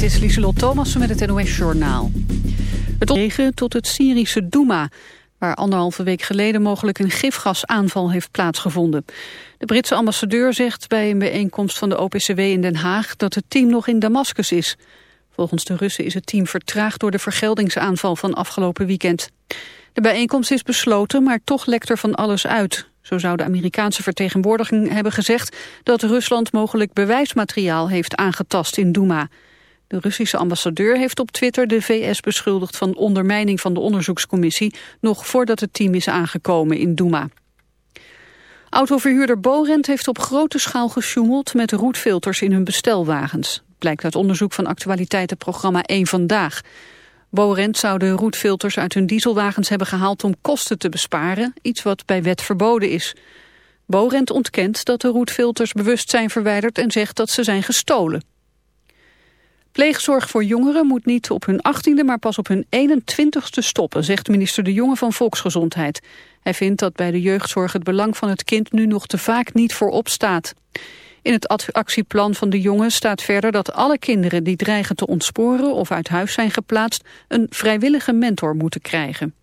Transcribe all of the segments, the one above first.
dit is Lieselot Thomassen met het NOS-journaal. Het opwegen tot het Syrische Douma, waar anderhalve week geleden mogelijk een gifgasaanval heeft plaatsgevonden. De Britse ambassadeur zegt bij een bijeenkomst van de OPCW in Den Haag dat het team nog in Damascus is. Volgens de Russen is het team vertraagd door de vergeldingsaanval van afgelopen weekend. De bijeenkomst is besloten, maar toch lekt er van alles uit. Zo zou de Amerikaanse vertegenwoordiging hebben gezegd dat Rusland mogelijk bewijsmateriaal heeft aangetast in Douma. De Russische ambassadeur heeft op Twitter de VS beschuldigd van ondermijning van de onderzoekscommissie, nog voordat het team is aangekomen in Douma. Autoverhuurder Borent heeft op grote schaal gesjoemeld met roetfilters in hun bestelwagens. Blijkt uit onderzoek van actualiteitenprogramma 1 Vandaag. Borent zou de roetfilters uit hun dieselwagens hebben gehaald om kosten te besparen, iets wat bij wet verboden is. Borent ontkent dat de roetfilters bewust zijn verwijderd en zegt dat ze zijn gestolen. Pleegzorg voor jongeren moet niet op hun 18e, maar pas op hun 21ste stoppen, zegt minister De Jonge van Volksgezondheid. Hij vindt dat bij de jeugdzorg het belang van het kind nu nog te vaak niet voorop staat. In het actieplan van de jongen staat verder dat alle kinderen die dreigen te ontsporen of uit huis zijn geplaatst een vrijwillige mentor moeten krijgen.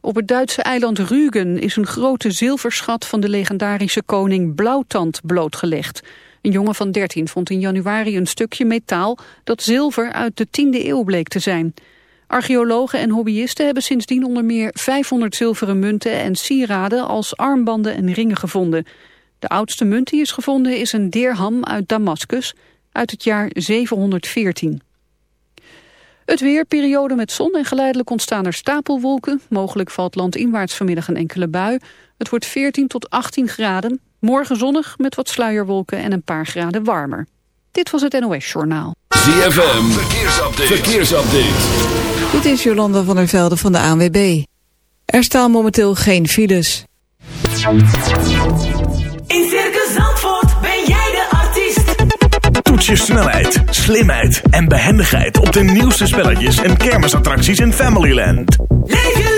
Op het Duitse eiland Rügen is een grote zilverschat van de legendarische koning Blauwtand blootgelegd. Een jongen van 13 vond in januari een stukje metaal dat zilver uit de 10e eeuw bleek te zijn. Archeologen en hobbyisten hebben sindsdien onder meer 500 zilveren munten en sieraden als armbanden en ringen gevonden. De oudste munt die is gevonden is een dirham uit Damascus uit het jaar 714. Het weer, periode met zon en geleidelijk ontstaan er stapelwolken. Mogelijk valt landinwaarts vanmiddag een enkele bui. Het wordt 14 tot 18 graden. Morgen zonnig met wat sluierwolken en een paar graden warmer. Dit was het NOS Journaal. ZFM, verkeersupdate. verkeersupdate. Dit is Jolanda van der Velde van de ANWB. Er staan momenteel geen files. In Circus Zandvoort ben jij de artiest. Toets je snelheid, slimheid en behendigheid op de nieuwste spelletjes en kermisattracties in Familyland. Leef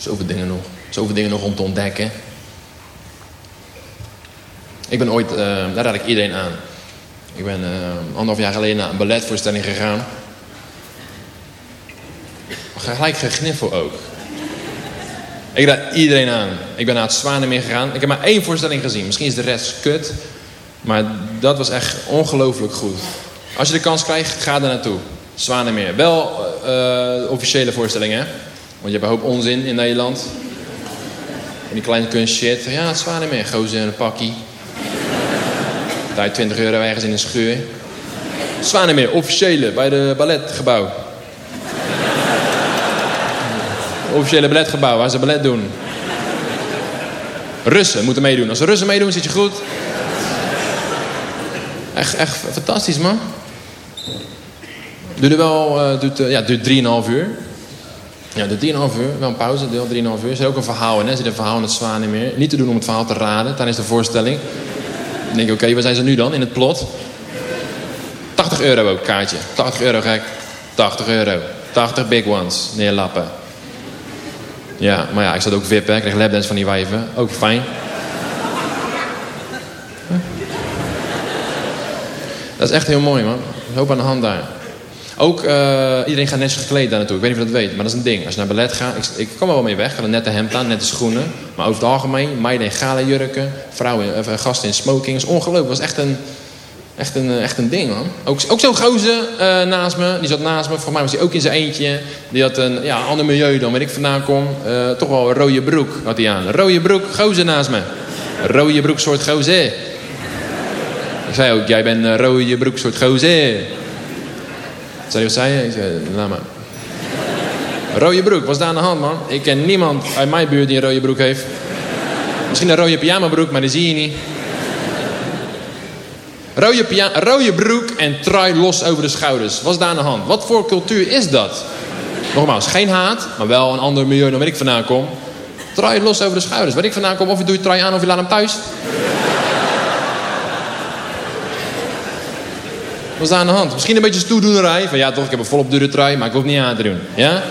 Zoveel dingen nog. Zoveel dingen nog om te ontdekken. Ik ben ooit, eh, daar raad ik iedereen aan. Ik ben eh, anderhalf jaar geleden naar een balletvoorstelling gegaan. Gelijk gegniffel ook. Ik raad iedereen aan. Ik ben naar het Zwanemeer gegaan. Ik heb maar één voorstelling gezien. Misschien is de rest kut. Maar dat was echt ongelooflijk goed. Als je de kans krijgt, ga er naartoe. Zwanemeer. Wel eh, officiële voorstellingen, hè? Want je hebt een hoop onzin in Nederland. En die kleine kunst shit. Ja, het Zwanemeer. Gozer in een pakkie. Daar je 20 euro ergens in een scheur. Zwanemeer, officiële, bij de balletgebouw. Officiële balletgebouw, waar ze ballet doen. Russen moeten meedoen. Als de Russen meedoen, zit je goed. Echt, echt fantastisch, man. Duurde wel, eh duurt, eh, ja, duurt 3,5 uur. Ja, duurt 3,5 uur. Wel een pauze, deel 3,5 uur. Er zit ook een verhaal in, hè. Er zit een verhaal in het Zwanemeer. Niet te doen om het verhaal te raden tijdens de voorstelling. Dan denk ik, oké, waar zijn ze nu dan in het plot? 80 euro ook, kaartje. 80 euro gek. 80 euro. 80 big ones. Neerlappen. Ja, maar ja, ik zat ook VIP, hè. Ik kreeg lapdance van die wijven. Ook fijn. Dat is echt heel mooi, man. Hoop aan de hand daar. Ook, eh, iedereen gaat netjes gekleed daar naartoe. Ik weet niet of je dat weet, maar dat is een ding. Als je naar ballet gaat, ik, ik kom er wel mee weg. Ik had een nette hemd aan, nette schoenen. Maar over het algemeen, meiden in gala jurken. Vrouwen, of, eh, gasten in smoking. Dat is ongelooflijk. Was echt een, echt een, eh, echt een ding, man. Ook, ook zo'n gozer eh, naast me. Die zat naast me. Volgens mij was hij ook in zijn eentje. Die had een ja, ander milieu dan waar ik vandaan kom. Eh, toch wel een rode broek had hij aan. Rode broek, gozer naast me. Rode broek soort gozer. Ik zei ook, jij bent een rode broek soort gozer. Zei wat zei je? Ik zei, laat maar. Rode broek, wat is daar aan de hand, man? Ik ken niemand uit mijn buurt die een rode broek heeft. Misschien een rode pyjama broek, maar die zie je niet. Rode, rode broek en trui los over de schouders. Wat is daar aan de hand? Wat voor cultuur is dat? Nogmaals, geen haat, maar wel een ander milieu dan waar ik vandaan kom. Trui los over de schouders. Waar ik vandaan kom, of je doet je trui aan of je laat hem thuis. Wat is daar aan de hand? Misschien een beetje stoerdoenerij. Van ja, toch, ik heb een volop dure trui, maar ik hoef niet aan te doen. Ja?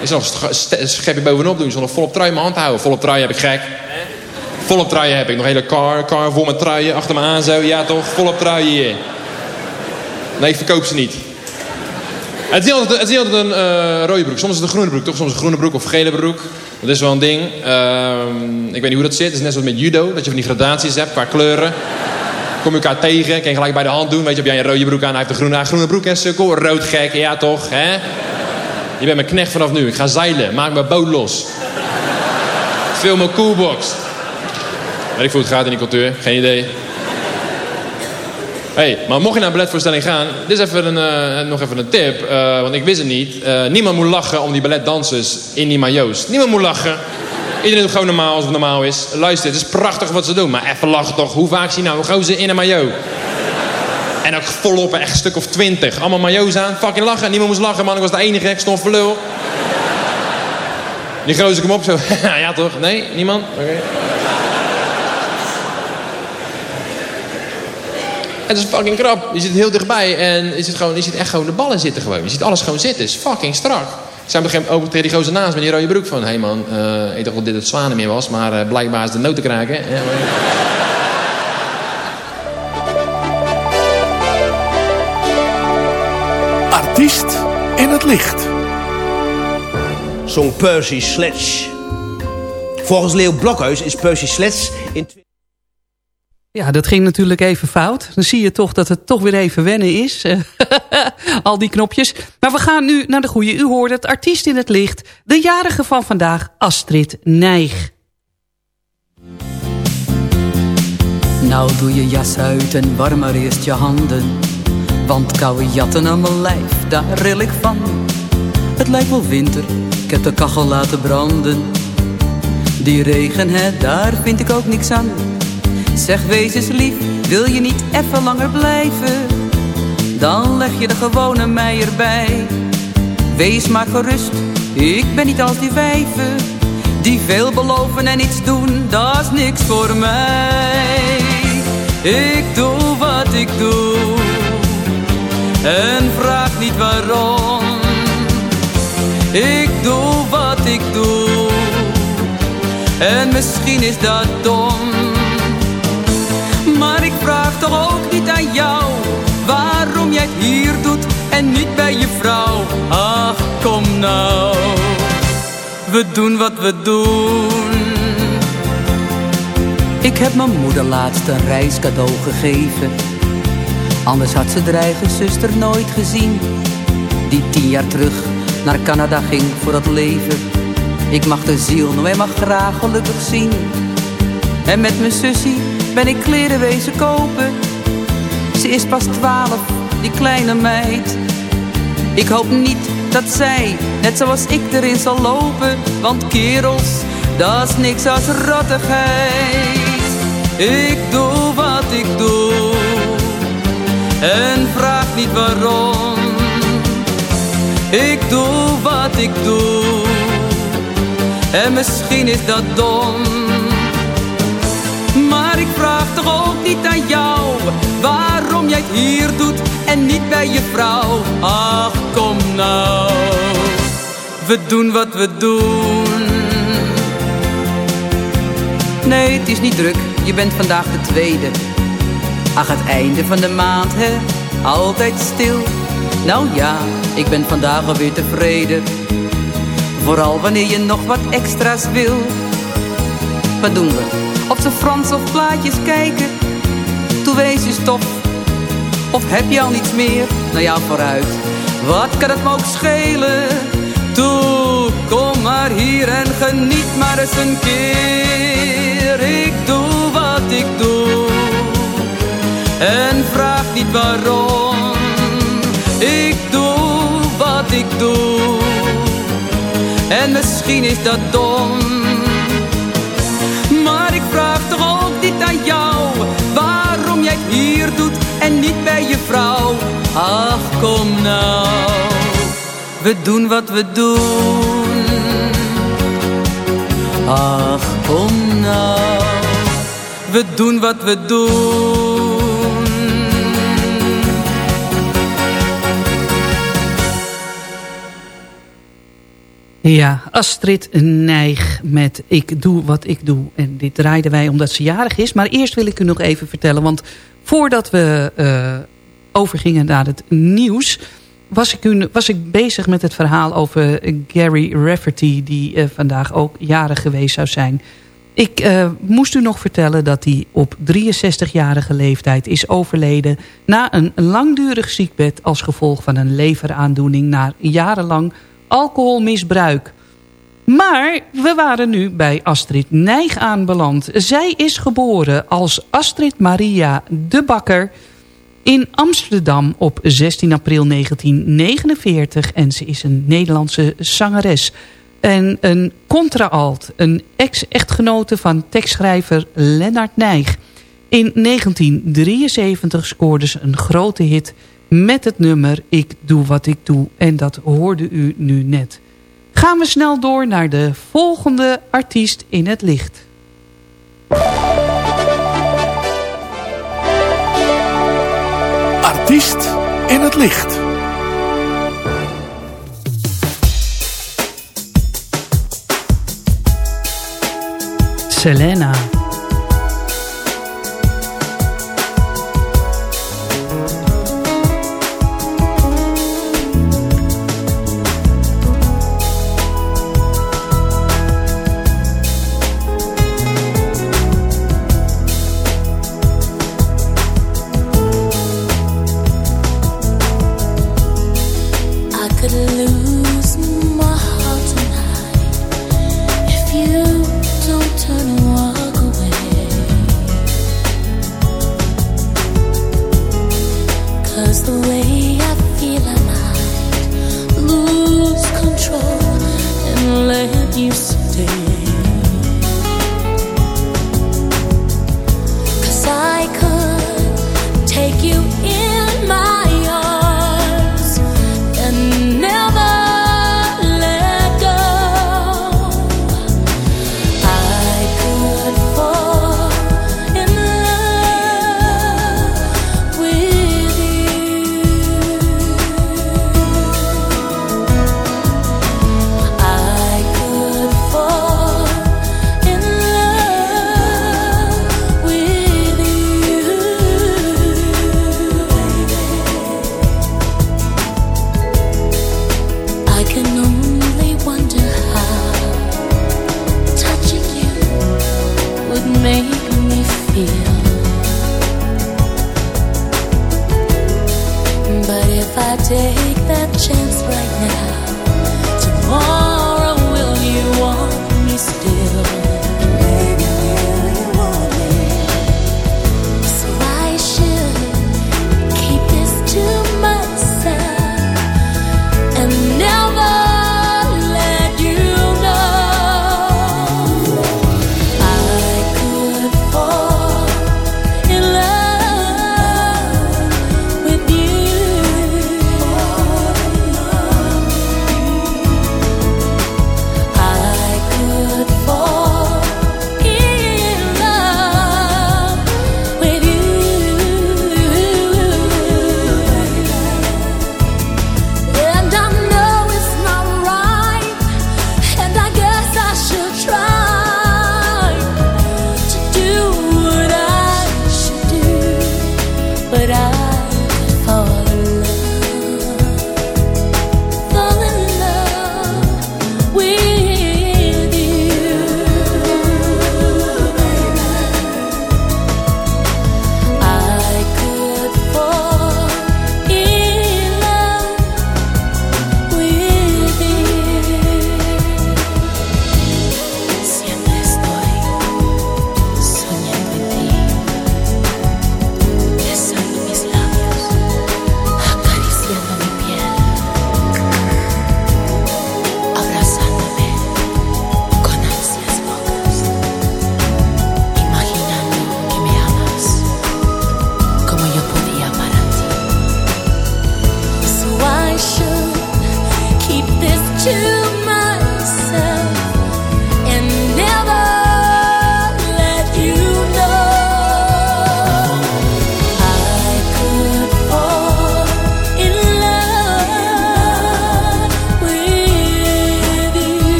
Ik zal een een schepje bovenop doen. Ik zal nog volop trui in mijn hand houden. Volop trui heb ik gek. Volop truien heb ik. Nog een hele car, car vol met truien achter me aan zo. Ja toch, volop truien hier. Nee, ik verkoop ze niet. Het is niet altijd, het is niet altijd een eh, rode broek. Soms is het een groene broek, toch? Soms een groene broek of gele broek. Dat is wel een ding. Ehm, ik weet niet hoe dat zit. Het is net zoals met judo. Dat je van die gradaties hebt qua kleuren. Kom je elkaar tegen, kan je gelijk bij de hand doen. Weet je, heb jij een rode broek aan, hij heeft een groene, groene broek en sukkel. Rood gek, ja toch, hè? Je bent mijn knecht vanaf nu. Ik ga zeilen, maak mijn boot los. Film mijn coolbox. Weet ik hoe het gaat in die cultuur, geen idee. hey, maar mocht je naar een balletvoorstelling gaan, dit is even een, eh, nog even een tip, eh, want ik wist het niet. Eh, niemand moet lachen om die balletdansers in die majo's. Niemand moet lachen. Iedereen doet gewoon normaal als het normaal is. Luister, het is prachtig wat ze doen, maar even lachen toch. Hoe vaak zie je nou een gozer in een maillot? En ook volop, echt een stuk of twintig. Allemaal maillots aan, fucking lachen. Niemand moest lachen, man. Ik was de enige, ik stond voor lul. Die gozer kom op zo. ja toch? Nee? Niemand? Oké. Het is fucking krap. Je zit heel dichtbij en je ziet, gewoon, je ziet echt gewoon de ballen zitten gewoon. Je ziet alles gewoon zitten. Het is fucking strak. Gegeven moment ook tegen die gozer naast met die rode broek van... Hé hey man, eh, ik dacht dat dit het zwanenmeer was, maar eh, blijkbaar is de noten kraken. Ja, maar- Artiest in het licht. zong Percy Sledge. Volgens Leo Blokhuis is Percy Sledge in... Ja, dat ging natuurlijk even fout. Dan zie je toch dat het toch weer even wennen is. Al die knopjes. Maar we gaan nu naar de goede. U hoorde het artiest in het licht. De jarige van vandaag, Astrid Nijg. Nou doe je jas uit en warm maar eerst je handen. Want koude jatten aan mijn lijf, daar ril ik van. Het lijkt wel winter, ik heb de kachel laten branden. Die regen, hè, daar vind ik ook niks aan. Zeg wees eens lief, wil je niet even langer blijven? Dan leg je de gewone mei erbij. Wees maar gerust, ik ben niet als die wijven. Die veel beloven en iets doen, dat is niks voor mij. Ik doe wat ik doe en vraag niet waarom. Ik doe wat ik doe en misschien is dat dom. Toch ook niet aan jou waarom jij hier doet en niet bij je vrouw. Ach, kom nou, we doen wat we doen. Ik heb mijn moeder laatst een reiscadeau gegeven. Anders had ze haar eigen zuster nooit gezien. Die tien jaar terug naar Canada ging voor het leven. Ik mag de ziel nog eenmaal graag gelukkig zien. En met mijn sussie ben ik kleren wezen kopen. Ze is pas twaalf, die kleine meid. Ik hoop niet dat zij, net zoals ik, erin zal lopen. Want kerels, dat is niks als rottigheid. Ik doe wat ik doe en vraag niet waarom. Ik doe wat ik doe en misschien is dat dom. Niet aan jou jij het hier doet en niet bij je vrouw. Ach, kom nou, we doen wat we doen. Nee, het is niet druk, je bent vandaag de tweede. Ach, het einde van de maand, hè, altijd stil. Nou ja, ik ben vandaag alweer tevreden. Vooral wanneer je nog wat extra's wil. Wat doen we? Op z'n Frans of plaatjes kijken? Toe wees je stof. Of heb je al niets meer? Nou ja, vooruit. Wat kan het me ook schelen? Toe, kom maar hier en geniet maar eens een keer. Ik doe wat ik doe. En vraag niet waarom. Ik doe wat ik doe. En misschien is dat dom. Maar ik vraag toch ook niet aan jou. Jij hier doet en niet bij je vrouw. Ach, kom nou. We doen wat we doen. Ach, kom nou. We doen wat we doen. Ja, Astrid Nijg met Ik doe wat ik doe. En dit draaiden wij omdat ze jarig is. Maar eerst wil ik u nog even vertellen. Want voordat we uh, overgingen naar het nieuws... Was ik, u, was ik bezig met het verhaal over Gary Rafferty... die uh, vandaag ook jarig geweest zou zijn. Ik uh, moest u nog vertellen dat hij op 63-jarige leeftijd is overleden... na een langdurig ziekbed als gevolg van een leveraandoening... na jarenlang alcoholmisbruik. Maar we waren nu bij Astrid Nijg aanbeland. Zij is geboren als Astrid Maria de Bakker in Amsterdam op 16 april 1949. En ze is een Nederlandse zangeres. En een contraalt, een ex-echtgenote van tekstschrijver Lennart Nijg. In 1973 scoorde ze een grote hit met het nummer Ik doe wat ik doe. En dat hoorde u nu net. Gaan we snel door naar de volgende artiest in het licht. Artiest in het licht. Selena.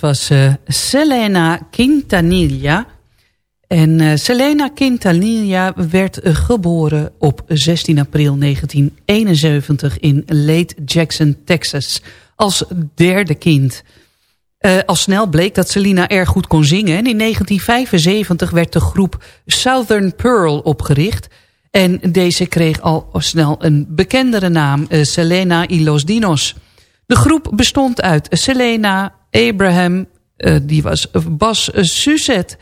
Was uh, Selena Quintanilla. En uh, Selena Quintanilla werd uh, geboren op 16 april 1971 in Lake Jackson, Texas. Als derde kind. al snel bleek dat Selena erg goed kon zingen. En in 1975 werd de groep Southern Pearl opgericht. En deze kreeg al snel een bekendere naam. Selena y los Dinos. De groep bestond uit Selena, Abraham, uh, die was Bas Suzette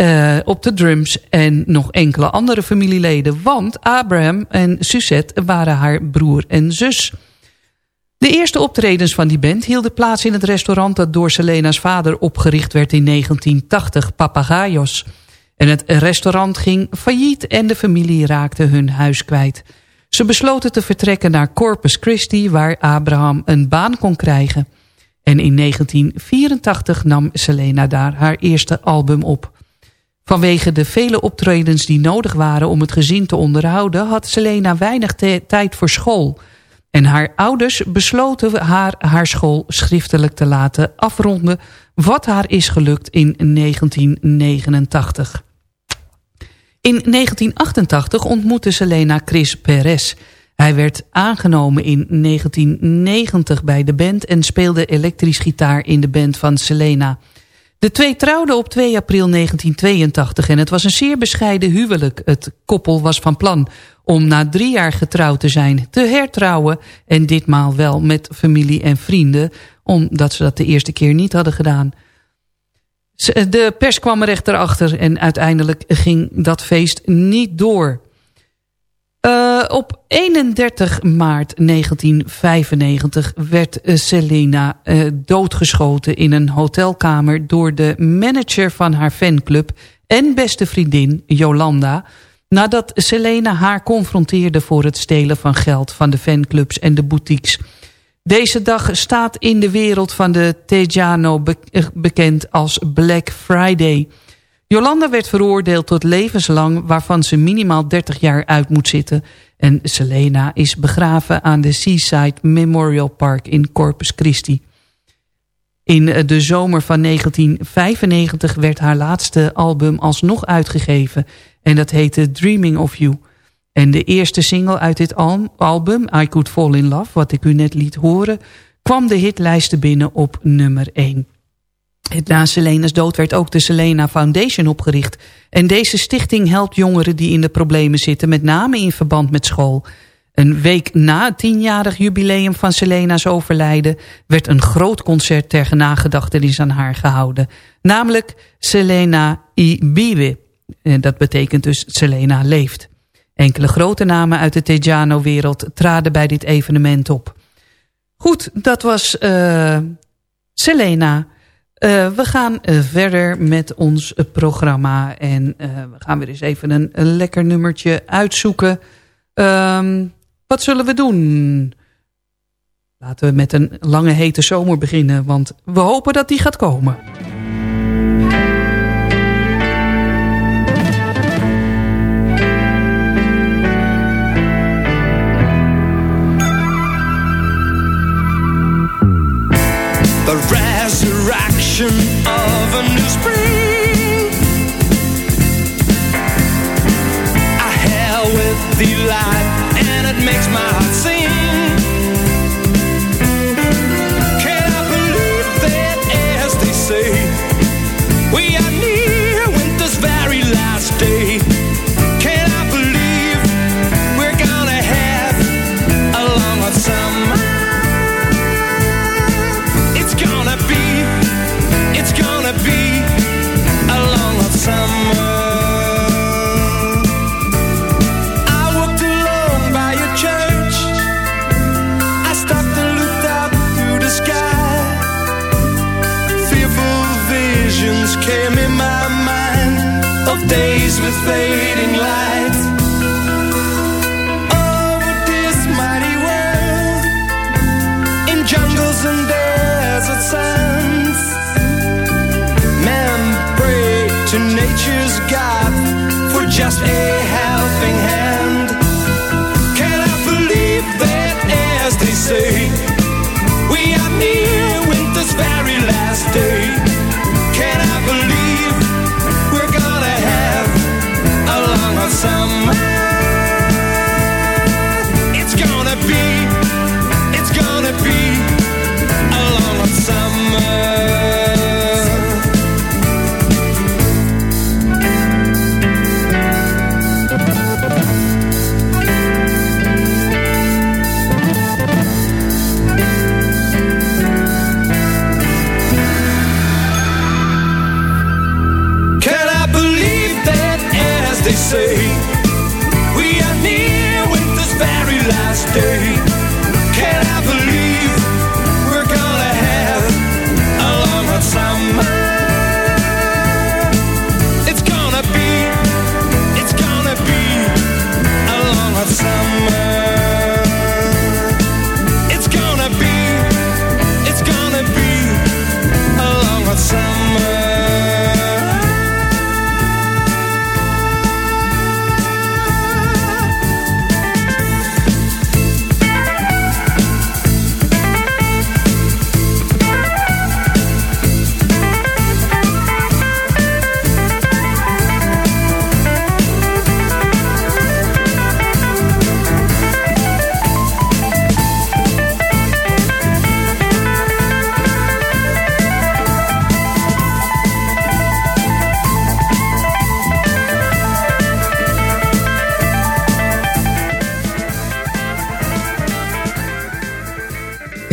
uh, op de drums en nog enkele andere familieleden. Want Abraham en Suzette waren haar broer en zus. De eerste optredens van die band hielden plaats in het restaurant... dat door Selena's vader opgericht werd in 1980, Papagayos. En het restaurant ging failliet en de familie raakte hun huis kwijt. Ze besloten te vertrekken naar Corpus Christi... waar Abraham een baan kon krijgen. En in 1984 nam Selena daar haar eerste album op. Vanwege de vele optredens die nodig waren om het gezin te onderhouden... had Selena weinig tijd voor school. En haar ouders besloten haar haar school schriftelijk te laten afronden... wat haar is gelukt in 1989. In 1988 ontmoette Selena Chris Perez. Hij werd aangenomen in 1990 bij de band en speelde elektrisch gitaar in de band van Selena. De twee trouwden op 2 april 1982 en het was een zeer bescheiden huwelijk. Het koppel was van plan om na drie jaar getrouwd te zijn te hertrouwen... en ditmaal wel met familie en vrienden, omdat ze dat de eerste keer niet hadden gedaan... De pers kwam er echt erachter en uiteindelijk ging dat feest niet door. Uh, op 31 maart 1995 werd Selena uh, doodgeschoten in een hotelkamer... door de manager van haar fanclub en beste vriendin Jolanda... nadat Selena haar confronteerde voor het stelen van geld van de fanclubs en de boutiques... Deze dag staat in de wereld van de Tejano eh, bekend als Black Friday. Jolanda werd veroordeeld tot levenslang waarvan ze minimaal 30 jaar uit moet zitten. En Selena is begraven aan de Seaside Memorial Park in Corpus Christi. In eh, de zomer van 1995 werd haar laatste album alsnog uitgegeven. En dat heette Dreaming of You. En de eerste single uit dit album, I Could Fall In Love, wat ik u net liet horen, kwam de hitlijsten binnen op nummer 1. Na Selena's dood werd ook de Selena Foundation opgericht. En deze stichting helpt jongeren die in de problemen zitten, met name in verband met school. Een week na het tienjarig jubileum van Selena's overlijden... werd een groot concert ter nagedachtenis aan haar gehouden. Namelijk Selena Ibiwe. Dat betekent dus Selena leeft. Enkele grote namen uit de Tejano-wereld traden bij dit evenement op. Goed, dat was uh, Selena. Uh, we gaan uh, verder met ons programma. En we gaan weer eens even een, lekker nummertje uitzoeken. Um, wat zullen we doen? Laten we met een lange hete zomer beginnen. Want we hopen dat die gaat komen. Resurrection of they say. We are near winter's very last day.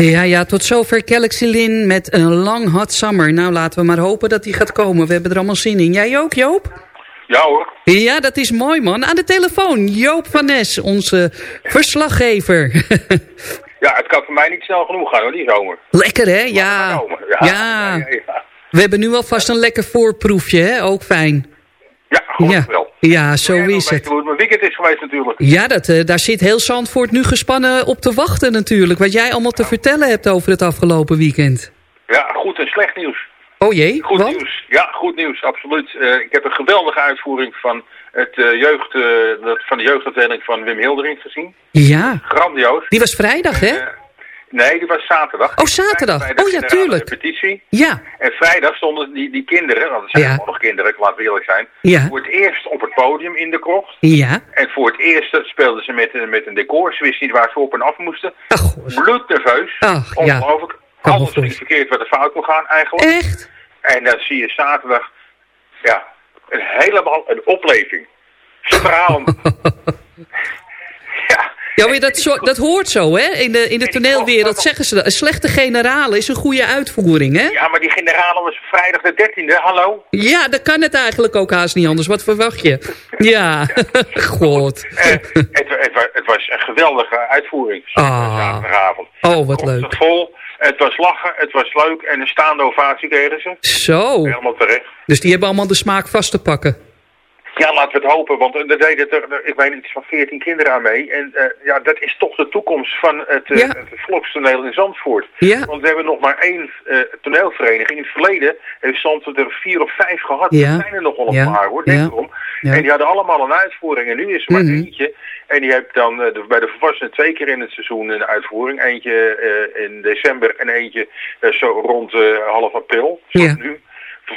Ja, ja, tot zover Galaxy Lin met een lang hot summer. Nou, laten we maar hopen dat die gaat komen. We hebben er allemaal zin in. Jij ook, Joop? Ja hoor. Ja, dat is mooi, man. Aan de telefoon, Joop van Nes, onze verslaggever. Ja, het kan voor mij niet snel genoeg gaan hoor, die zomer. Lekker, hè? Ja. Ja. Ja. ja, ja. We hebben nu alvast een lekker voorproefje, hè? Ook fijn. Ja, Ja, wel. ja zo is het. weten hoe het mijn weekend is geweest natuurlijk. Ja, dat, eh, daar zit heel Zandvoort nu gespannen op te wachten natuurlijk. Wat jij allemaal te vertellen hebt over het afgelopen weekend. Ja, goed en slecht nieuws. Oh jee, Goed wat? nieuws. Ja, goed nieuws, absoluut. Eh, ik heb een geweldige uitvoering van, het, eh, jeugd, dat, van de jeugdafdeling van Wim Hildering gezien. Ja, Grandioos. die was vrijdag, hè? Nee, die was zaterdag. Oh, zaterdag. De Oh ja, tuurlijk. repetitie. Ja, En vrijdag stonden die, die kinderen, want het zijn Ja. nog kinderen, we eerlijk zijn, Ja. voor het eerst op het podium in de krocht. ja. En voor het eerst speelden ze met, een- met een decor. Ze wisten niet waar ze op en af moesten. Bloednerveus. Ach, ja. Ongelooflijk. Me Alles ging verkeerd wat er fout kon gaan eigenlijk. Echt? En dan zie je zaterdag, ja, een helemaal een opleving. Stralend. Ja, maar dat, zo, dat hoort zo, hè? In de, in de toneelwereld zeggen ze dat. Een slechte generale is een goede uitvoering, hè? ja, maar die generale was vrijdag de 13e. Hallo? Ja, dan kan het eigenlijk ook haast niet anders. Wat verwacht je? Ja, god. Eh, het, het, wa- het was een geweldige uitvoering. Ah. Zaterdagavond. Oh, wat leuk. Vol. Het was lachen, het was leuk en een staande ovatie kregen ze. Zo. Helemaal terecht. Dus die hebben allemaal de smaak vast te pakken. Ja, laten we het hopen, want er deden er, er- ik weet iets van 14 kinderen aan mee. En eh, ja, dat is toch de toekomst van het, eh, Ja. het volkstoneel in Zandvoort. Ja. Want we hebben nog maar één eh, toneelvereniging. In het verleden heeft Zandvoort er vier of vijf gehad. Ja. Er zijn er nog wel een paar hoor, denk erom. En die hadden allemaal een uitvoering. En nu is er maar Mhm. eentje. En die heeft dan eh, de- bij de volwassenen twee keer in het seizoen een uitvoering. Eentje eh, in december en eentje eh, zo rond eh, half april. Zoals Ja. nu.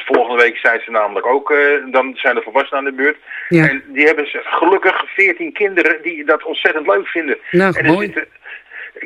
Volgende week zijn ze namelijk ook, eh, dan zijn de volwassenen aan de beurt. Ja. En die hebben ze gelukkig 14 kinderen die dat ontzettend leuk vinden. Nou, en er mooi. zitten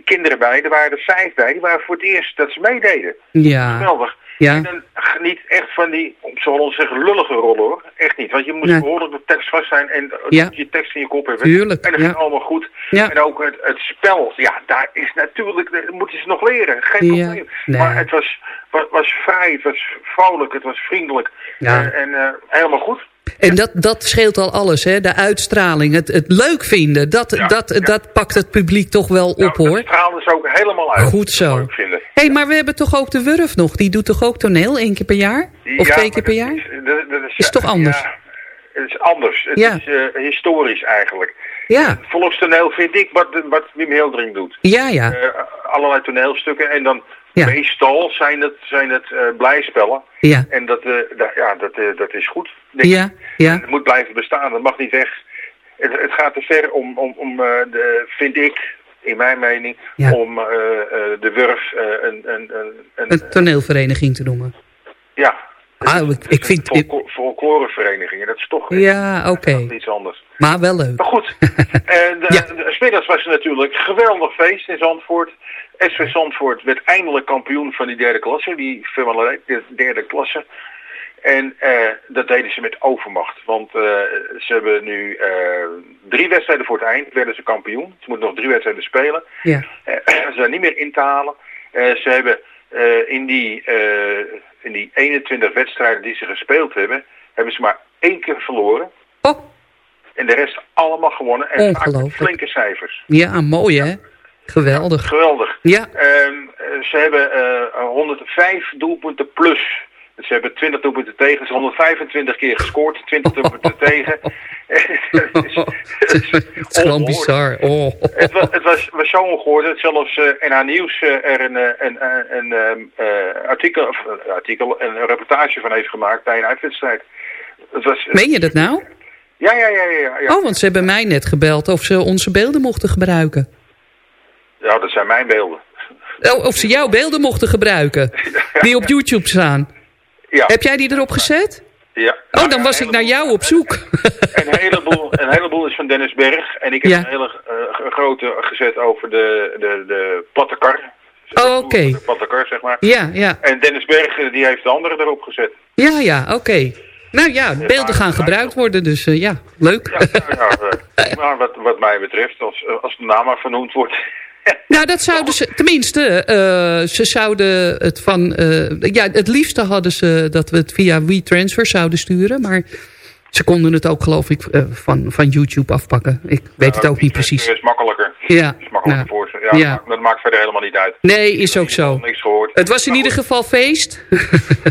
kinderen bij, er waren er vijf bij, die waren voor het eerst dat ze meededen. Ja. Geweldig. Ja. En dan niet echt van die, zoals we zeggen, lullige rollen hoor. Echt niet. Want je moet Nee. behoorlijk de tekst vast zijn en Ja. je tekst in je kop hebben. Tuurlijk, En dat ja. ging allemaal goed. Ja. En ook het, het spel, ja, daar is natuurlijk, dat moeten ze nog leren. Geen probleem. Nee. Maar het was, was, was vrij, het was vrolijk, het was vriendelijk. Eh, en eh, helemaal goed. En dat, dat scheelt al alles, hè? De uitstraling, het, het leuk vinden, dat, dat, dat pakt het publiek toch wel op, hoor. straalde ze ook helemaal uit. Goed zo. Hé, hey, maar we hebben toch ook de Wurf nog? Die doet toch ook toneel, één keer per jaar? Of twee keer per jaar? Is, dat, dat is, Is toch anders? Ja, het is anders. Het Ja. is eh, historisch eigenlijk. Ja. Volkstoneel vind ik wat, wat Wim Hildering doet. Ja, ja. Eh, allerlei toneelstukken en dan Ja. meestal zijn het, zijn het eh, blijspellen. Ja. En dat, da- ja, dat, eh, dat is goed. Ja, ja. Het moet blijven bestaan, dat mag niet weg. Het, het gaat te ver om, om, om de, vind ik, in mijn mening, Ja. om de Wurf een, een, een, een, Een toneelvereniging te noemen. ja, Ah, ik, ik vind... folko- folkloreverenigingen. Dat is toch Ja, oké. iets anders. Maar wel leuk. Maar goed, en de, de, smiddags was er natuurlijk geweldig feest in Zandvoort. SV Zandvoort werd eindelijk kampioen van die derde klasse, die de derde klasse. En eh, dat deden ze met overmacht. Want eh, ze hebben nu eh, drie wedstrijden voor het eind, werden ze kampioen. Ze moeten nog drie wedstrijden spelen. Ja. Eh, ze zijn niet meer in te halen. Eh, ze hebben eh, in, die, eh, in die 21 wedstrijden die ze gespeeld hebben, hebben ze maar één keer verloren. Oh. En de rest allemaal gewonnen. En vaak flinke cijfers. Ja, mooi hè? Geweldig. Geweldig. Ja. Ehm, eh, ze hebben eh 105 doelpunten plus. Dus ze hebben 20 doelpunten tegen. Ze hebben 125 keer gescoord. 20 doelpunten tegen. Het is- het is gewoon bizar. Oh. Het was, het was, was zo ongehoord dat zelfs eh NH Nieuws eh, er een, eh, een, een, ehm, eh, artikel, of, eh, artikel, een reportage van heeft gemaakt bij een uitwedstrijd. Het was, Meen je dat nou? Ja, ja, ja, ja, ja. Oh, want ze hebben mij net gebeld of ze onze beelden mochten gebruiken. Ja, dat zijn mijn beelden. Oh, of ze jouw beelden mochten gebruiken. Die op YouTube staan. Ja. Heb jij die erop gezet? Ja. Oh, dan was ik naar jou op zoek. Een heleboel, een heleboel is van Dennis Berg. En ik heb Ja. een hele eh, grote gezet over de, de, de platte kar. Oh, oké. De platte kar, zeg maar. Ja, ja. En Dennis Berg eh, die heeft de andere erop gezet. Ja, ja, oké. Nou ja, beelden gaan gebruikt worden, dus eh, ja, leuk. Ja, maar wat, wat mij betreft, als, als de naam maar vernoemd wordt. Nou, dat zouden ze, tenminste, eh, ze zouden het van, eh, ja, het liefste hadden ze dat we het via WeTransfer zouden sturen, maar ze konden het ook, geloof ik, eh, van, van YouTube afpakken. Ik weet het ook niet precies. Het is makkelijker. Ja, is makkelijker voor ze. Ja, Dat maakt verder helemaal niet uit. Nee, is ook zo. Niks gehoord. Het was in ieder geval feest.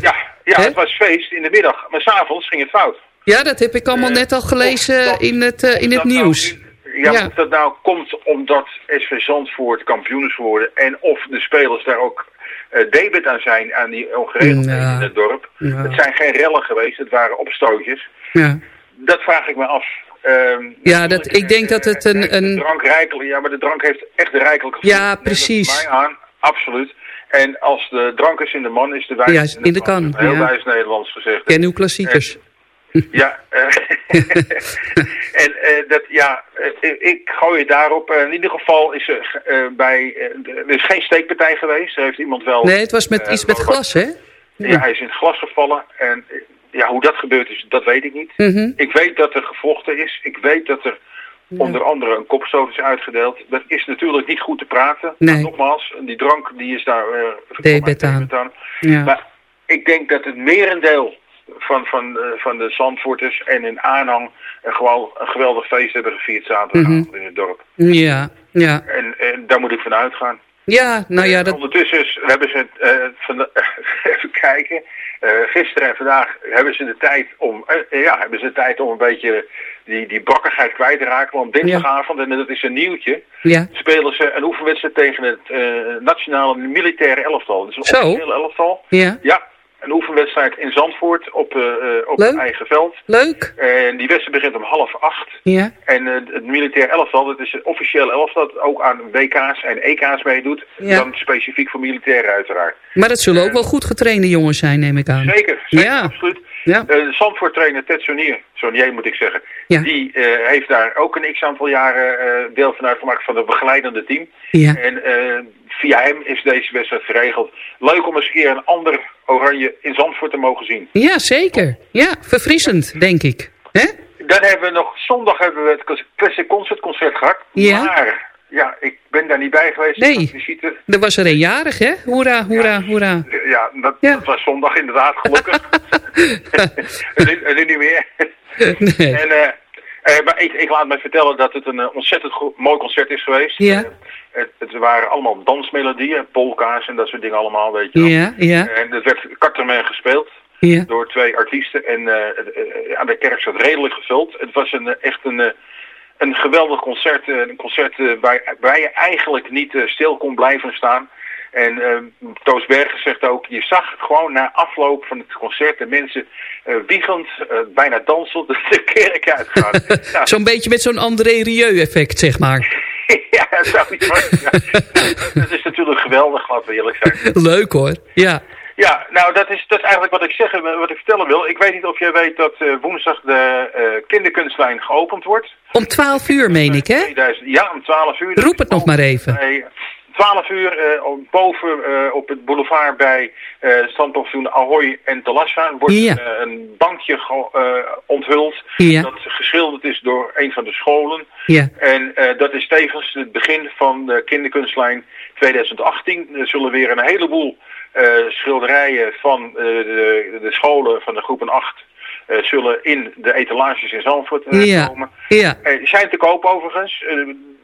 Ja, ja het was feest in de middag. Maar s'avonds ging het fout. Ja, dat heb ik allemaal net al gelezen in het, in het nieuws. Ja, Ja. of dat nou komt omdat SV Zandvoort kampioen is geworden en of de spelers daar ook eh debet aan zijn aan die ongeregeldheden Ja. in het dorp. Ja. Het zijn geen rellen geweest, het waren opstootjes. Ja, Dat vraag ik me af. Ehm, ja dat, ik denk dat het een... de een drank rijkelijk, ja, maar de drank heeft echt rijkelijk Ja, gevoeld. precies. Mij aan, absoluut. En als de drank is in de man, is de wijn Ja, in de kan, Heel ja. wijs Nederlands gezegd. ken uw klassiekers. Ja, eh, en eh, dat, ja, eh, ik gooi het daarop. In ieder geval is er bij, er is geen steekpartij geweest. Er heeft iemand wel... Nee, het was met iets met glas, hè? Ja, hij is in het glas gevallen. En ja, hoe dat gebeurd is, dat weet ik niet. Mhm. Ik weet dat er gevochten is. Ik weet dat er onder andere een kopstoot is uitgedeeld. Dat is natuurlijk niet goed te praten. Nee. Nogmaals, die drank die is daar... aan. debet aan. Ja. Maar ik denk dat het merendeel van, van, eh, van de Zandvoorters en hun aanhang eh, gewoon een geweldig feest hebben gevierd zaterdagavond in het dorp. Ja, ja. En, en daar moet ik van uitgaan. Ja, nou ja, dat... Ondertussen hebben ze, eh, van even kijken, eh, gisteren en vandaag hebben ze de tijd om, eh, ja, hebben ze de tijd om een beetje die, die brakkigheid kwijt te raken. Want dinsdagavond, en dat is een nieuwtje, Ja. spelen ze een oefenwedstrijd tegen het eh, nationale militaire elftal. Dat is een officiële elftal. Ja. Ja, een oefenwedstrijd in Zandvoort op, eh, op Leuk. eigen veld. Leuk. En die wedstrijd begint om half acht. Ja. En eh, het militair elftal, dat is officieel elftal dat ook aan WK's en EK's meedoet. Ja. Dan specifiek voor militairen uiteraard. Maar dat zullen ook wel goed getrainde jongens zijn, neem ik aan. Zeker, zeker Ja. absoluut. Ja. Eh, de Zandvoort-trainer Ted Sonier, Sonier moet ik zeggen, Ja. die heeft daar ook een x-aantal jaren deel van uitgemaakt van het begeleidende team. Ja. En eh, via hem is deze wedstrijd geregeld. Leuk om eens een keer een ander oranje in Zandvoort te mogen zien. Ja, zeker. Ja, verfrissend, denk ik. Hè? Dan hebben we nog, zondag hebben we het Classic Concert concert gehad. Ja. Maar, ja, ik ben daar niet bij geweest. Nee. Er was er een jarig, hè? Hoera, hoera, hoera. Ja, dat, dat was zondag inderdaad, gelukkig. en, nu, en nu niet meer. Nee. En, eh, eh, maar ik, ik laat me vertellen dat het een eh, ontzettend mooi concert is geweest. Ja. Het, het waren allemaal dansmelodieën, polka's en dat soort dingen allemaal, weet je wel. Ja, ja. En het werd Katterman gespeeld Ja. door twee artiesten. En eh, eh, aan de kerk zat redelijk gevuld. Het was een, eh, echt een, een geweldig concert. Een concert waar, waar je eigenlijk niet stil kon blijven staan. En eh, Toos Bergen zegt ook, je zag gewoon na afloop van het concert de mensen wiegend, bijna dansend de kerk uitgaan. ja, Zo'n beetje met zo'n André Rieu effect, zeg maar. Ja. Dat is natuurlijk geweldig, laten we eerlijk zijn. Leuk hoor. Ja. Ja, nou dat is, dat is eigenlijk wat ik zeggen, wat ik vertellen wil. Ik weet niet of jij weet dat eh, woensdag de eh, kinderkunstlijn geopend wordt. Om 12 uur, meen ik, hè? 2000, ja, om 12 uur. Roep het nog maar even. Bij 12 uur eh, boven eh, op het boulevard bij eh standpaviljoen Ahoy en Talassa wordt Ja. een bankje onthuld Ja. dat geschilderd is door een van de scholen. Ja. En dat is tevens het begin van de kinderkunstlijn 2018. Er zullen weer een heleboel schilderijen van de, de scholen van de groepen 8 eh, zullen in de etalages in Zandvoort eh, Ja. komen. Ja. Eh, zijn te koop overigens. Eh,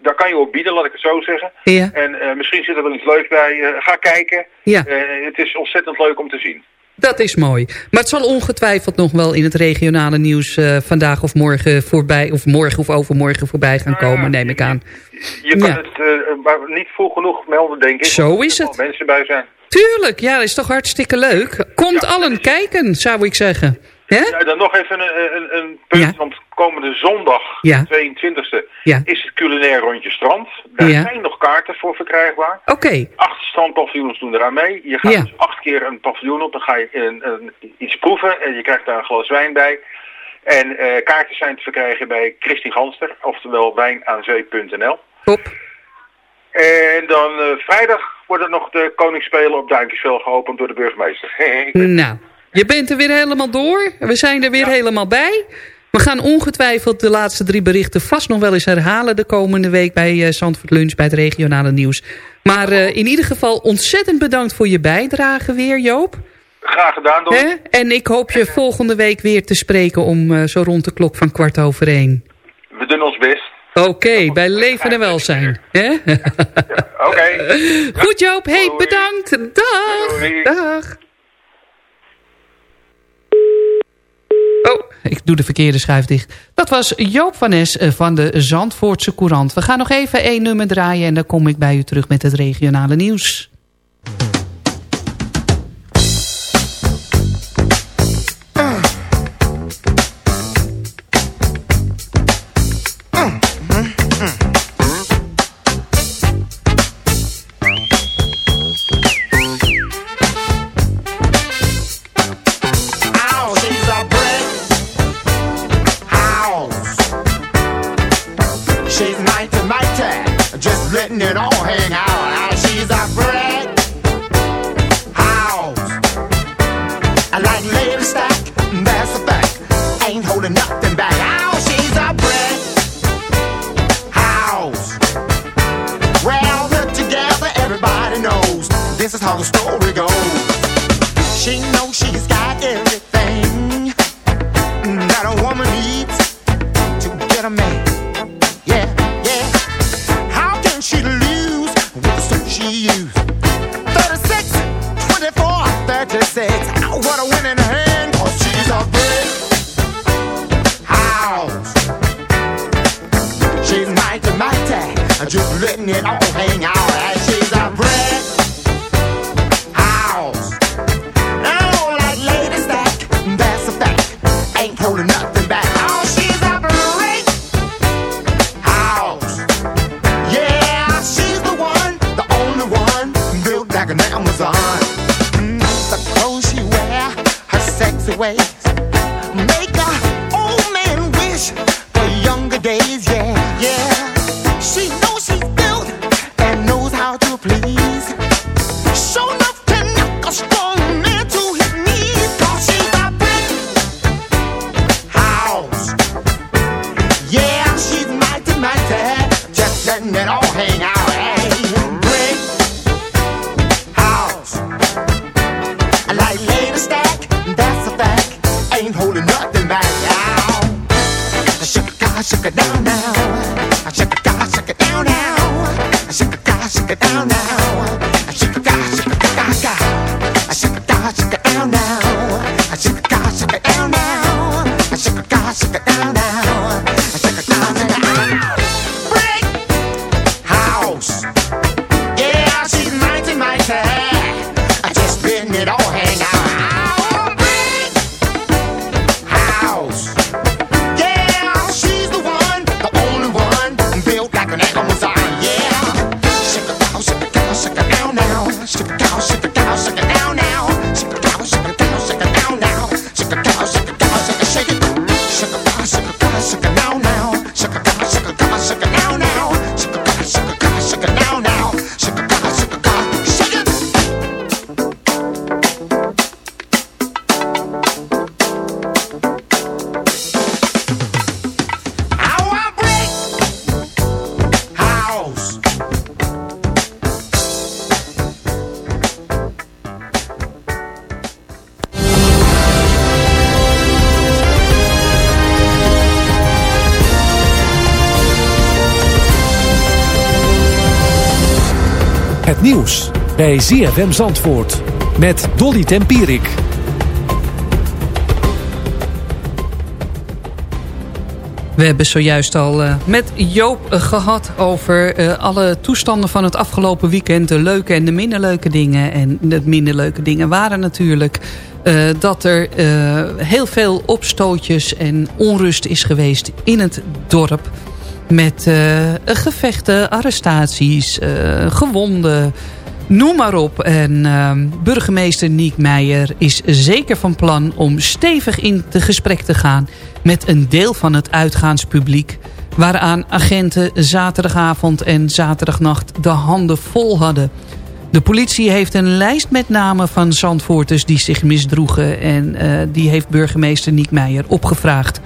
daar kan je op bieden, laat ik het zo zeggen. Ja. En eh, misschien zit er wel iets leuks bij. Eh, ga kijken. Ja. Eh, het is ontzettend leuk om te zien. Dat is mooi. Maar het zal ongetwijfeld nog wel in het regionale nieuws eh, vandaag of morgen voorbij, of morgen of overmorgen voorbij gaan komen, neem ik aan. Je kan Ja. het eh, maar niet vroeg genoeg melden, denk ik. Zo er is wel het. mensen bij zijn. Tuurlijk, ja, dat is toch hartstikke leuk. Komt allen kijken, zou ik zeggen. Ja, dan nog even een, een, een punt, want komende zondag, Ja. 22e, Ja. is het culinair rondje strand. Daar Ja. zijn nog kaarten voor verkrijgbaar. Oké. Acht strandpaviljoens doen eraan mee. Je gaat Ja. dus acht keer een paviljoen op, dan ga je een, iets proeven en je krijgt daar een glas wijn bij. En eh, kaarten zijn te verkrijgen bij Christine Ganster, oftewel wijnaanzee.nl. Top. En dan eh, vrijdag worden nog de Koningsspelen op Duinkjesveld geopend door de burgemeester. Nou, je bent er weer helemaal door. We zijn er weer helemaal bij. We gaan ongetwijfeld de laatste drie berichten vast nog wel eens herhalen... de komende week bij eh, Zandvoort Lunch, bij het regionale nieuws. Maar eh, in ieder geval ontzettend bedankt voor je bijdrage weer, Joop. Graag gedaan, Don. En ik hoop je volgende week weer te spreken om eh, zo rond de klok van kwart over één. We doen ons best. Oké, bij leven en welzijn. Hè? Oké. Goed Joop, hey, bedankt. Dag. Dag. Oh, ik doe de verkeerde schuif dicht. Dat was Joop van Nes eh, van de Zandvoortse Courant. We gaan nog even één nummer draaien en dan kom ik bij u terug met het regionale nieuws. Way. Het nieuws bij ZFM Zandvoort met Dolly Tempierik. We hebben zojuist al uh, met Joop uh, gehad over uh, alle toestanden van het afgelopen weekend. De leuke en de minder leuke dingen. En de minder leuke dingen waren natuurlijk dat er heel veel opstootjes en onrust is geweest in het dorp. Met gevechten, arrestaties, gewonden, Noem maar op. En uh, burgemeester Niek Meijer is zeker van plan om stevig in te gesprek te gaan met een deel van het uitgaanspubliek. Waaraan agenten zaterdagavond en zaterdagnacht de handen vol hadden. De politie heeft een lijst met namen van Zandvoorters die zich misdroegen. En uh, die heeft burgemeester Niek Meijer opgevraagd.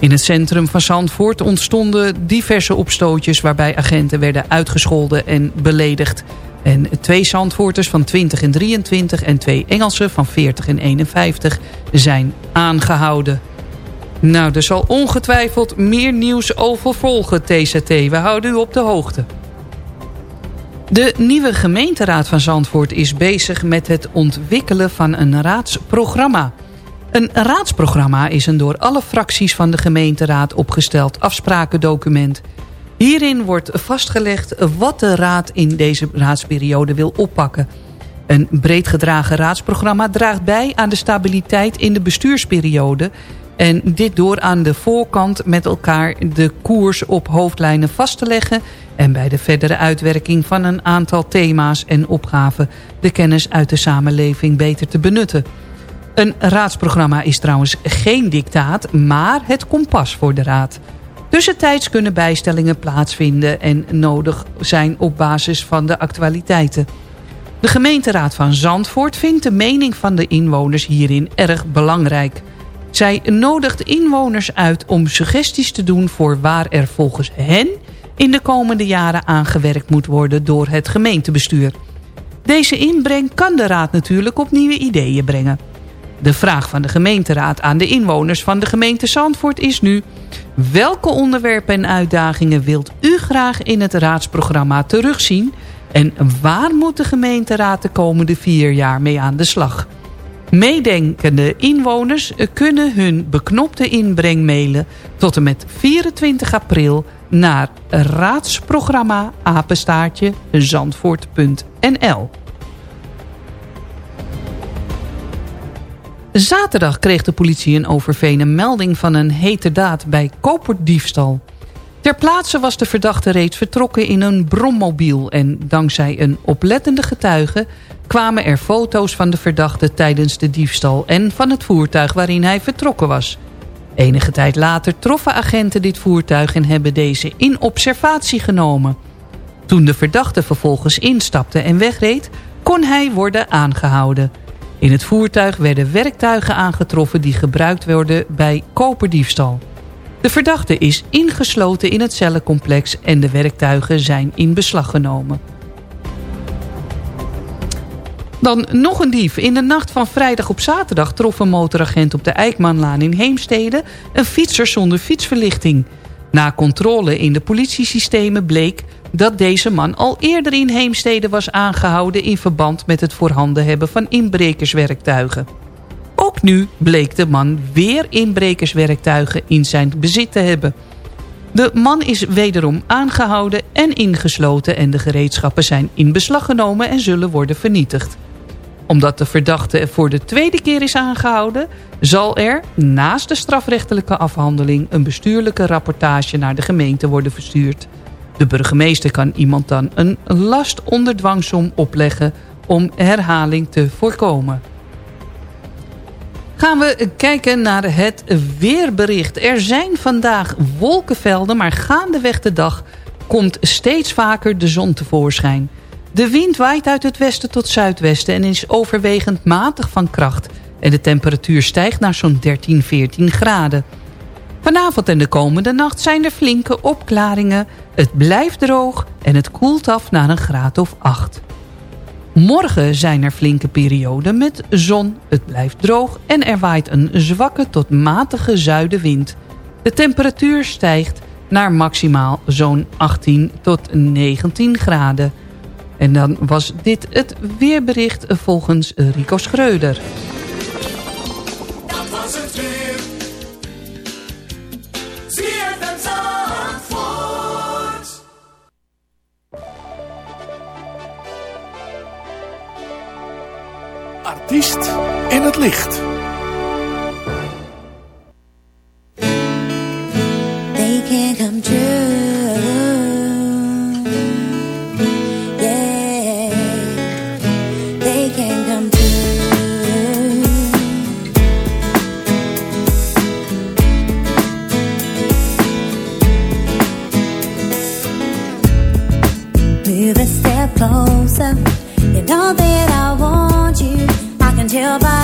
In het centrum van Zandvoort ontstonden diverse opstootjes... waarbij agenten werden uitgescholden en beledigd. En twee Zandvoorters van 20 en 23 en twee Engelsen van 40 en 51 zijn aangehouden. Nou, er zal ongetwijfeld meer nieuws over volgen, TCT. We houden u op de hoogte. De nieuwe gemeenteraad van Zandvoort is bezig met het ontwikkelen van een raadsprogramma. Een raadsprogramma is een door alle fracties van de gemeenteraad opgesteld afsprakendocument... Hierin wordt vastgelegd wat de Raad in deze raadsperiode wil oppakken. Een breed gedragen raadsprogramma draagt bij aan de stabiliteit in de bestuursperiode... en dit door aan de voorkant met elkaar de koers op hoofdlijnen vast te leggen... en bij de verdere uitwerking van een aantal thema's en opgaven... de kennis uit de samenleving beter te benutten. Een raadsprogramma is trouwens geen dictaat, maar het kompas voor de raad... Tussentijds kunnen bijstellingen plaatsvinden en nodig zijn op basis van de actualiteiten. De gemeenteraad van Zandvoort vindt de mening van de inwoners hierin erg belangrijk. Zij nodigt inwoners uit om suggesties te doen voor waar er volgens hen in de komende jaren aangewerkt moet worden door het gemeentebestuur. Deze inbreng kan de raad natuurlijk op nieuwe ideeën brengen. De vraag van de gemeenteraad aan de inwoners van de gemeente Zandvoort is nu... welke onderwerpen en uitdagingen wilt u graag in het raadsprogramma terugzien... en waar moet de gemeenteraad de komende vier jaar mee aan de slag? Meedenkende inwoners kunnen hun beknopte inbreng mailen... tot en met 24 april naar raadsprogramma apenstaartje. Zaterdag kreeg de politie in Overveen een melding van een heterdaad bij koperdiefstal. Ter plaatse was de verdachte reeds vertrokken in een brommobiel... en dankzij een oplettende getuige kwamen er foto's van de verdachte tijdens de diefstal... en van het voertuig waarin hij vertrokken was. Enige tijd later troffen agenten dit voertuig en hebben deze in observatie genomen. Toen de verdachte vervolgens instapte en wegreed, kon hij worden aangehouden... In het voertuig werden werktuigen aangetroffen die gebruikt worden bij koperdiefstal. De verdachte is ingesloten in het cellencomplex en de werktuigen zijn in beslag genomen. Dan nog een dief. In de nacht van vrijdag op zaterdag trof een motoragent op de Eikmanlaan in Heemstede een fietser zonder fietsverlichting. Na controle in de politiesystemen bleek dat deze man al eerder in Heemstede was aangehouden... in verband met het voorhanden hebben van inbrekerswerktuigen. Ook nu bleek de man weer inbrekerswerktuigen in zijn bezit te hebben. De man is wederom aangehouden en ingesloten... en de gereedschappen zijn in beslag genomen en zullen worden vernietigd omdat de verdachte voor de tweede keer is aangehouden... zal er naast de strafrechtelijke afhandeling... een bestuurlijke rapportage naar de gemeente worden verstuurd. De burgemeester kan iemand dan een last onder dwangsom opleggen... om herhaling te voorkomen. Gaan we kijken naar het weerbericht. Er zijn vandaag wolkenvelden, maar gaandeweg de dag... komt steeds vaker de zon tevoorschijn... De wind waait uit het westen tot zuidwesten en is overwegend matig van kracht. En de temperatuur stijgt naar zo'n 13, 14 graden. Vanavond en de komende nacht zijn er flinke opklaringen. Het blijft droog en het koelt af naar een graad of 8. Morgen zijn er flinke perioden met zon, het blijft droog... en er waait een zwakke tot matige zuidenwind. De temperatuur stijgt naar maximaal zo'n 18 tot 19 graden. En dan was dit het weerbericht volgens Rico Schreuder. Dat was het weer. Artiest in het licht. they can come true. Closer. You know that I want you. I can tell by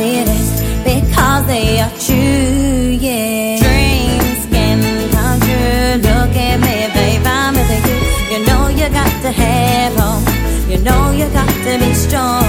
Because they are true, yeah. Dreams can come true. Look at me, babe, I'm with you. You know you got to have hope. You know you got to be strong.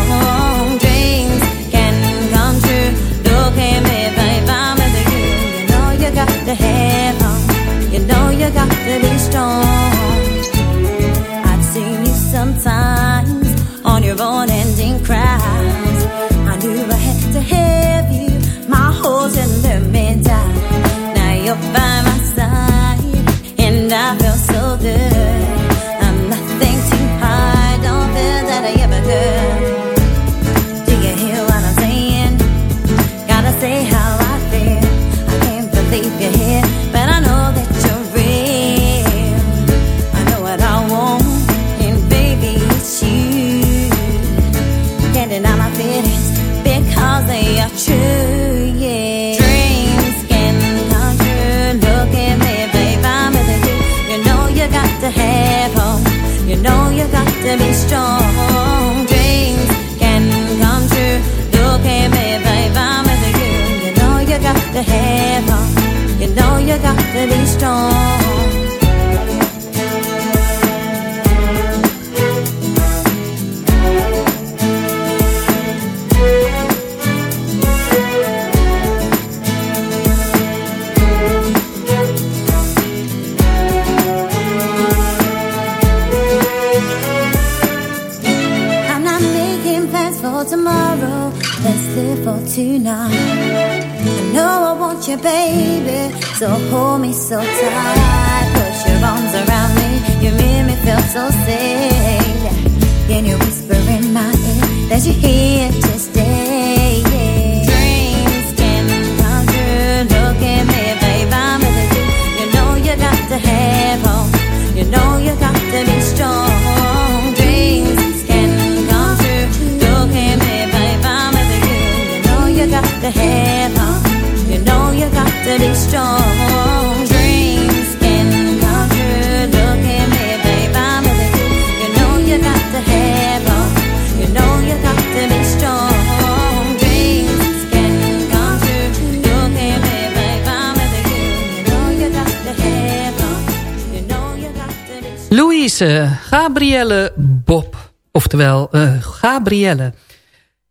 Louise Gabrielle Bob. Oftewel, eh, Gabrielle.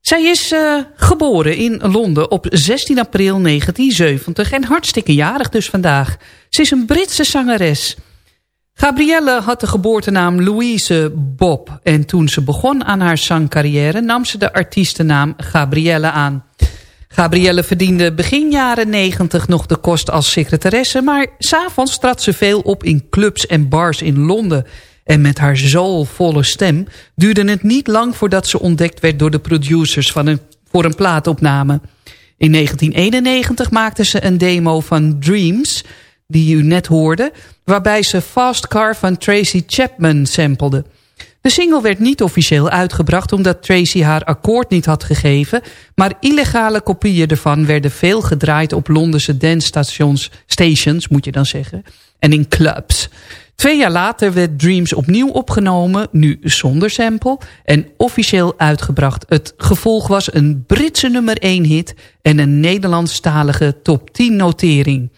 Zij is eh, geboren in Londen op 16 april 1970 en hartstikke jarig dus vandaag. Ze is een Britse zangeres. Gabrielle had de geboortenaam Louise Bob. En toen ze begon aan haar zangcarrière nam ze de artiestennaam Gabrielle aan. Gabrielle verdiende begin jaren 90 nog de kost als secretaresse... maar s'avonds trad ze veel op in clubs en bars in Londen... En met haar zoolvolle stem duurde het niet lang voordat ze ontdekt werd door de producers van een, voor een plaatopname. In 1991 maakte ze een demo van Dreams, die u net hoorde, waarbij ze Fast Car van Tracy Chapman samplede. De single werd niet officieel uitgebracht omdat Tracy haar akkoord niet had gegeven, maar illegale kopieën ervan werden veel gedraaid op Londense dance stations, stations moet je dan zeggen, en in clubs. Twee jaar later werd Dreams opnieuw opgenomen, nu zonder sample... en officieel uitgebracht. Het gevolg was een Britse nummer 1 hit... en een Nederlandstalige top 10 notering.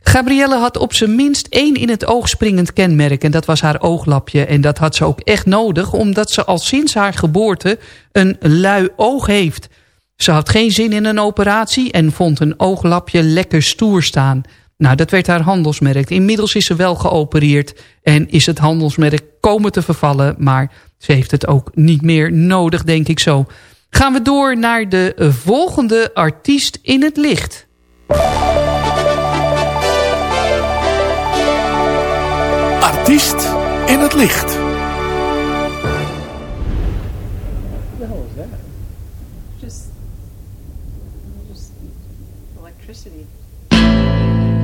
Gabrielle had op zijn minst één in het oog springend kenmerk... en dat was haar ooglapje. En dat had ze ook echt nodig... omdat ze al sinds haar geboorte een lui oog heeft. Ze had geen zin in een operatie... en vond een ooglapje lekker stoer staan... Nou, dat werd haar handelsmerk. Inmiddels is ze wel geopereerd en is het handelsmerk komen te vervallen. Maar ze heeft het ook niet meer nodig, denk ik zo. Gaan we door naar de volgende artiest in het licht. Artiest in het licht.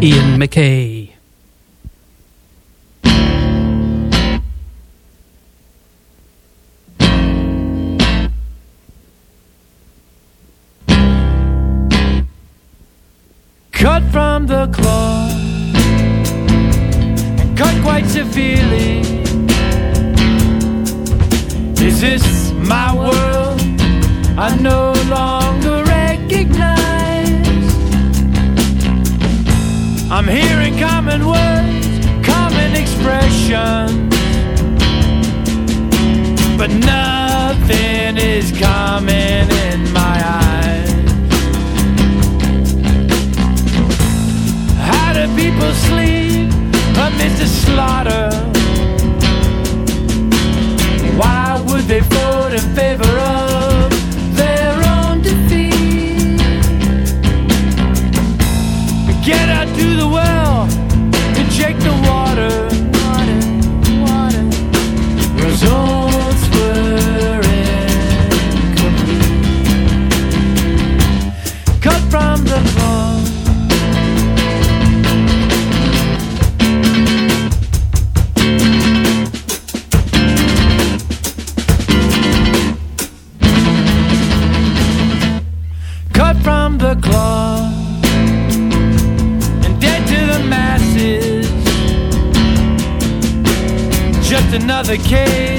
Ian McKay. Cut from the cloth and cut quite severely. Is this my world? I no I'm hearing common words, common expressions, but nothing is common in my eyes. How do people sleep amidst the slaughter? Why would they vote in favor the cave.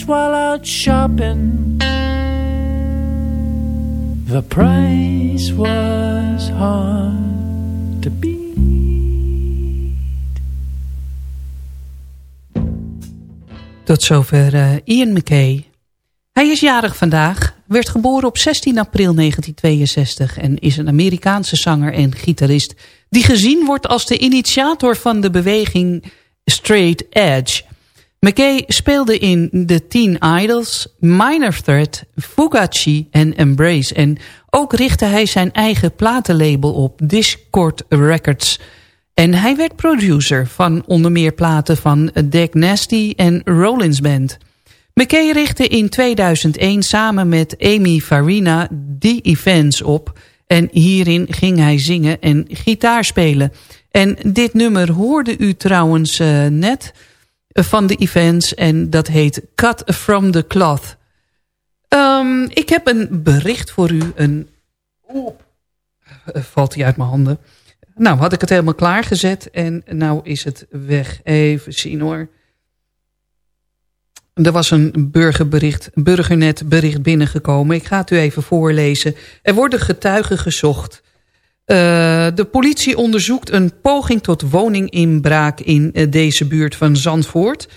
While out shopping. The price was hard to beat. Tot zover eh, Ian McKay. Hij is jarig vandaag, werd geboren op 16 april 1962... en is een Amerikaanse zanger en gitarist... die gezien wordt als de initiator van de beweging Straight Edge. McKay speelde in The Teen Idols, Minor Threat, Fugazi en Embrace... en ook richtte hij zijn eigen platenlabel op, Discord Records... En hij werd producer van onder meer platen van Deck Nasty en Rollins Band. McKay richtte in 2001 samen met Amy Farina The Events op... en hierin ging hij zingen en gitaar spelen. En dit nummer hoorde u trouwens uh, net van de Events en dat heet Cut From The Cloth. Um, ik heb een bericht voor u, een... Oh, valt hij uit mijn handen... Nou, had ik het helemaal klaargezet en nou is het weg. Even zien hoor. Er was een burgerbericht, burgernetbericht binnengekomen. Ik ga het u even voorlezen. Er worden getuigen gezocht. Uh, de politie onderzoekt een poging tot woninginbraak in uh, deze buurt van Zandvoort.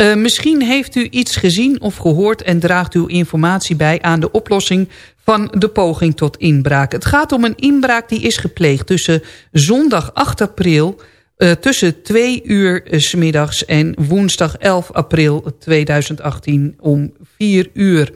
Uh, misschien heeft u iets gezien of gehoord en draagt uw informatie bij aan de oplossing van de poging tot inbraak. Het gaat om een inbraak die is gepleegd tussen zondag 8 april... Uh, tussen 2 uur s middags en woensdag 11 april 2018 om 4 uur.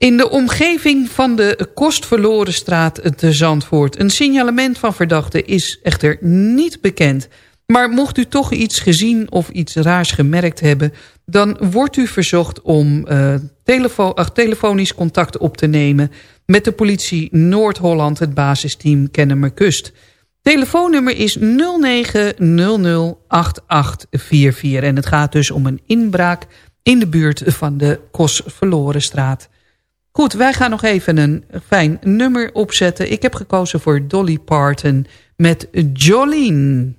In de omgeving van de Kostverlorenstraat te Zandvoort. Een signalement van verdachte is echter niet bekend... Maar mocht u toch iets gezien of iets raars gemerkt hebben... dan wordt u verzocht om uh, uh, telefonisch contact op te nemen... met de politie Noord-Holland, het basisteam Kennemerkust. Telefoonnummer is 09008844 en het gaat dus om een inbraak in de buurt van de Kosverlorenstraat. Goed, wij gaan nog even een fijn nummer opzetten. Ik heb gekozen voor Dolly Parton met Jolene.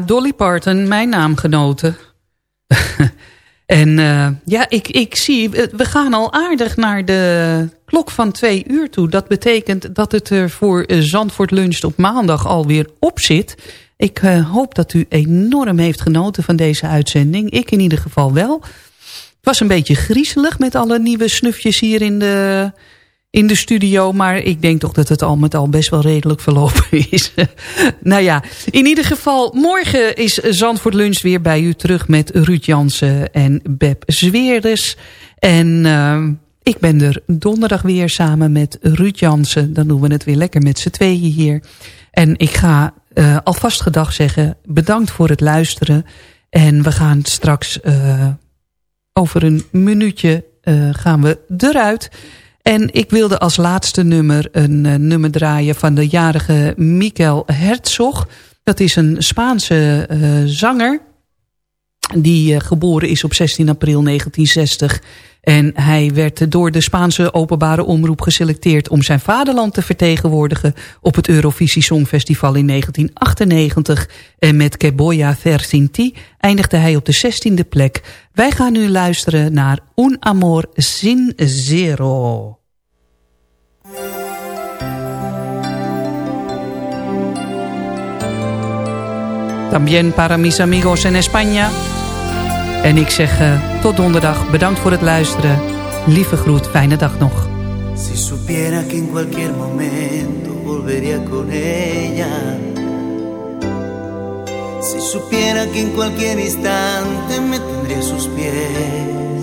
Dolly Parton, mijn naamgenote. En uh, ja, ik, ik zie, we gaan al aardig naar de klok van twee uur toe. Dat betekent dat het er voor Zandvoort Lunch op maandag alweer op zit. Ik uh, hoop dat u enorm heeft genoten van deze uitzending. Ik in ieder geval wel. Het was een beetje griezelig met alle nieuwe snufjes hier in de, in de studio. Maar ik denk toch dat het al met al best wel redelijk verlopen is. nou ja, in ieder geval, morgen is Zandvoort Lunch weer bij u terug met Ruud Jansen en Beb Zweerders. En uh, ik ben er donderdag weer samen met Ruud Jansen. Dan doen we het weer lekker met z'n tweeën hier. En ik ga uh, alvast gedag zeggen. Bedankt voor het luisteren. En we gaan straks uh, over een minuutje uh, gaan we eruit. En ik wilde als laatste nummer een uh, nummer draaien van de jarige Mikel Herzog. Dat is een Spaanse uh, zanger die uh, geboren is op 16 april 1960. En hij werd door de Spaanse openbare omroep geselecteerd... om zijn vaderland te vertegenwoordigen op het Eurovisie Songfestival in 1998. En met Keboya Versinti eindigde hij op de 16e plek. Wij gaan nu luisteren naar Un Amor Sin Zero. También para mis amigos en España... En ik zeg uh, tot donderdag. Bedankt voor het luisteren. Lieve groet, fijne dag nog. Si supiera que en cualquier momento volvería con ella. Si supiera que en cualquier instante me tendría sus pies.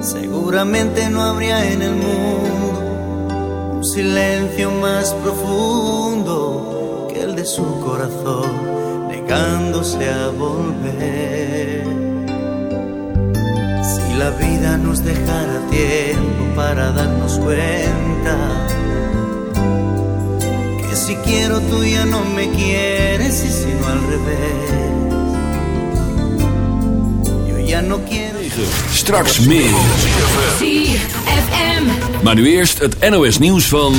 Seguramente no habría en el mundo un silencio más profundo el de su corazón negándose a volver. Si la vida nos dejara tiempo para darnos cuenta que si quiero tú ya no me quieres y si no al revés. Yo ya no quiero. Straks meer. Maar nu eerst het NOS nieuws van